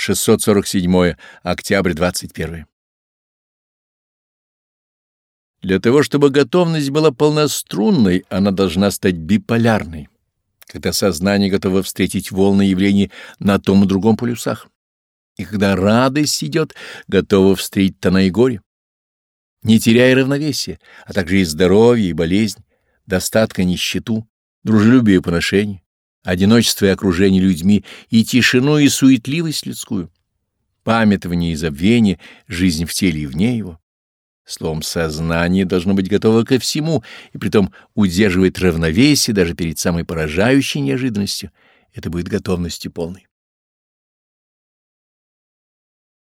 647 октябрь 21. Для того, чтобы готовность была полнострунной, она должна стать биполярной, когда сознание готово встретить волны явлений на том и другом полюсах. И когда радость идет, готова встретить тона и горе, не теряя равновесия, а также и здоровье, и болезнь, достатка, нищету, дружелюбие и поношение одиночество и окружение людьми, и тишину и суетливость людскую, памятование и забвение, жизнь в теле и вне его. Словом, сознание должно быть готово ко всему, и притом удерживать равновесие даже перед самой поражающей неожиданностью. Это будет готовностью полной.